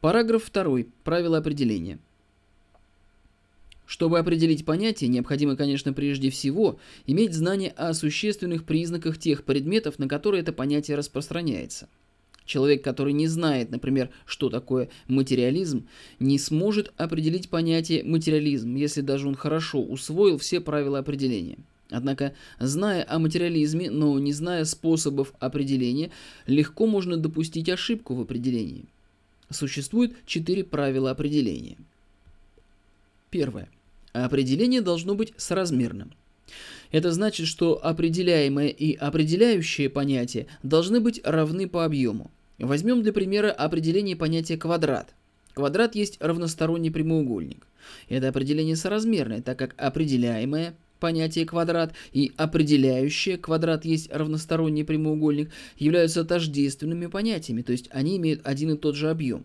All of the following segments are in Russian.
Параграф 2. Правила определения. Чтобы определить понятие, необходимо, конечно, прежде всего иметь знание о существенных признаках тех предметов, на которые это понятие распространяется. Человек, который не знает, например, что такое материализм, не сможет определить понятие материализм, если даже он хорошо усвоил все правила определения. Однако, зная о материализме, но не зная способов определения, легко можно допустить ошибку в определении. Существует четыре правила определения. Первое. Определение должно быть соразмерным. Это значит, что определяемое и определяющее понятия должны быть равны по объему. Возьмем для примера определение понятия квадрат. Квадрат есть равносторонний прямоугольник. Это определение соразмерное, так как определяемое понятие квадрат и определяющее квадрат есть равносторонний прямоугольник являются тождественными понятиями, то есть они имеют один и тот же объем.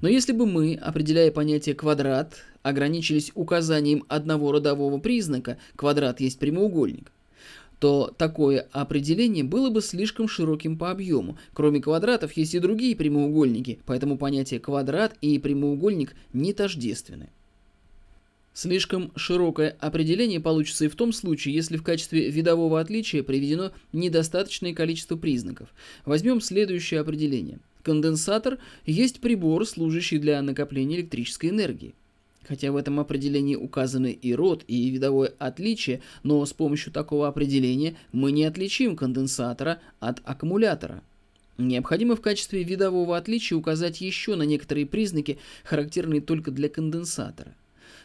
Но если бы мы, определяя понятие квадрат, ограничились указанием одного родового признака, квадрат есть прямоугольник, то такое определение было бы слишком широким по объему. Кроме квадратов есть и другие прямоугольники, поэтому понятие квадрат и прямоугольник не тождественны. Слишком широкое определение получится и в том случае, если в качестве видового отличия приведено недостаточное количество признаков. Возьмем следующее определение. Конденсатор есть прибор, служащий для накопления электрической энергии. Хотя в этом определении указаны и род, и видовое отличие, но с помощью такого определения мы не отличим конденсатора от аккумулятора. Необходимо в качестве видового отличия указать еще на некоторые признаки, характерные только для конденсатора.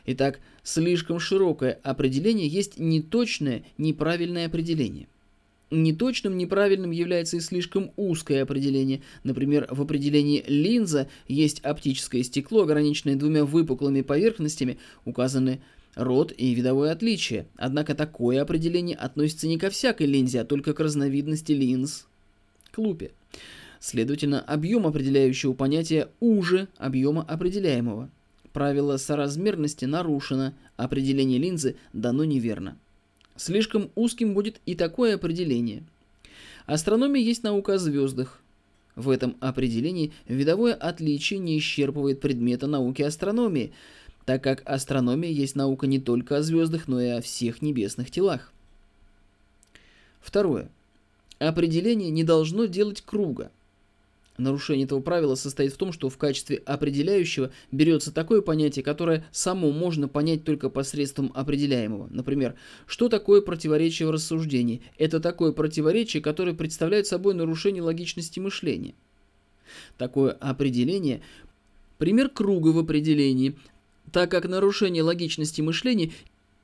Итак, слишком широкое определение есть неточное, неправильное определение. Неточным, неправильным является и слишком узкое определение. Например, в определении линза есть оптическое стекло, ограниченное двумя выпуклыми поверхностями, указаны род и видовое отличие. Однако такое определение относится не ко всякой линзе, а только к разновидности линз к лупе. Следовательно, объем определяющего понятия уже объема определяемого. Правило соразмерности нарушено, определение линзы дано неверно. Слишком узким будет и такое определение. Астрономия есть наука о звездах. В этом определении видовое отличие не исчерпывает предмета науки астрономии, так как астрономия есть наука не только о звездах, но и о всех небесных телах. Второе. Определение не должно делать круга – Нарушение этого правила состоит в том, что в качестве определяющего берется такое понятие, которое само можно понять только посредством определяемого. Например, что такое противоречие в рассуждении? Это такое противоречие, которое представляет собой нарушение логичности мышления. Такое определение – пример круга в определении, так как нарушение логичности мышления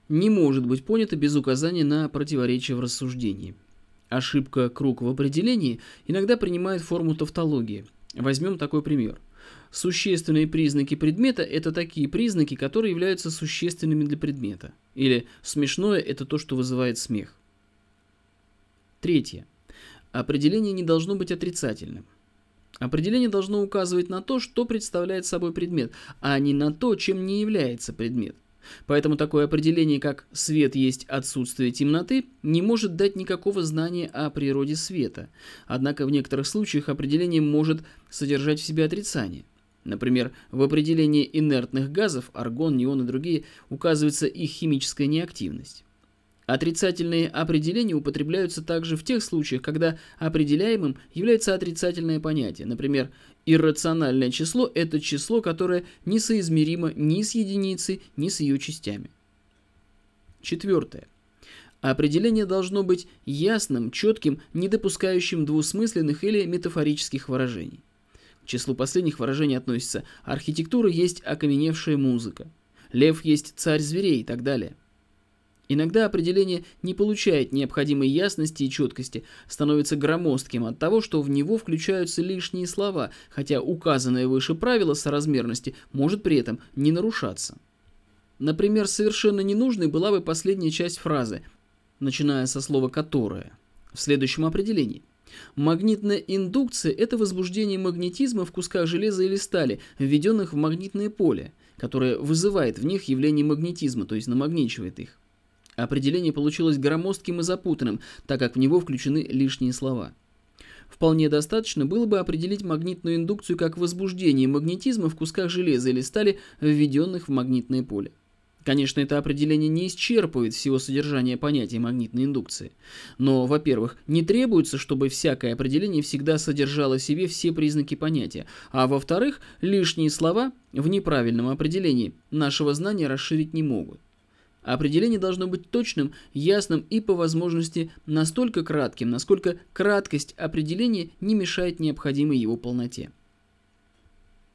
не может быть понято без указания на противоречие в рассуждении. Ошибка круг в определении иногда принимает форму тавтологии. Возьмем такой пример. Существенные признаки предмета – это такие признаки, которые являются существенными для предмета. Или смешное – это то, что вызывает смех. Третье. Определение не должно быть отрицательным. Определение должно указывать на то, что представляет собой предмет, а не на то, чем не является предмет – Поэтому такое определение, как «свет есть отсутствие темноты», не может дать никакого знания о природе света. Однако в некоторых случаях определение может содержать в себе отрицание. Например, в определении инертных газов, аргон, неон и другие, указывается их химическая неактивность. Отрицательные определения употребляются также в тех случаях, когда определяемым является отрицательное понятие. Например, иррациональное число – это число, которое несоизмеримо ни с единицей, ни с ее частями. Четвертое. Определение должно быть ясным, четким, не допускающим двусмысленных или метафорических выражений. К числу последних выражений относятся архитектура есть окаменевшая музыка, лев есть царь зверей и так далее – Иногда определение не получает необходимой ясности и четкости, становится громоздким от того, что в него включаются лишние слова, хотя указанное выше правило соразмерности может при этом не нарушаться. Например, совершенно ненужной была бы последняя часть фразы, начиная со слова «которое», в следующем определении. Магнитная индукция – это возбуждение магнетизма в кусках железа или стали, введенных в магнитное поле, которое вызывает в них явление магнетизма, то есть намагничивает их. Определение получилось громоздким и запутанным, так как в него включены лишние слова. вполне достаточно было бы определить магнитную индукцию как возбуждение магнетизма в кусках железа или стали, введенных в магнитное поле. Конечно, это определение не исчерпывает всего содержания понятия магнитной индукции. Но, во-первых, не требуется, чтобы всякое определение всегда содержало в себе все признаки понятия, а во-вторых, лишние слова в неправильном определении нашего знания расширить не могут. Определение должно быть точным, ясным и по возможности настолько кратким, насколько краткость определения не мешает необходимой его полноте.